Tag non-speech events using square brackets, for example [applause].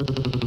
you [laughs]